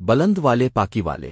بلند والے پاکی والے۔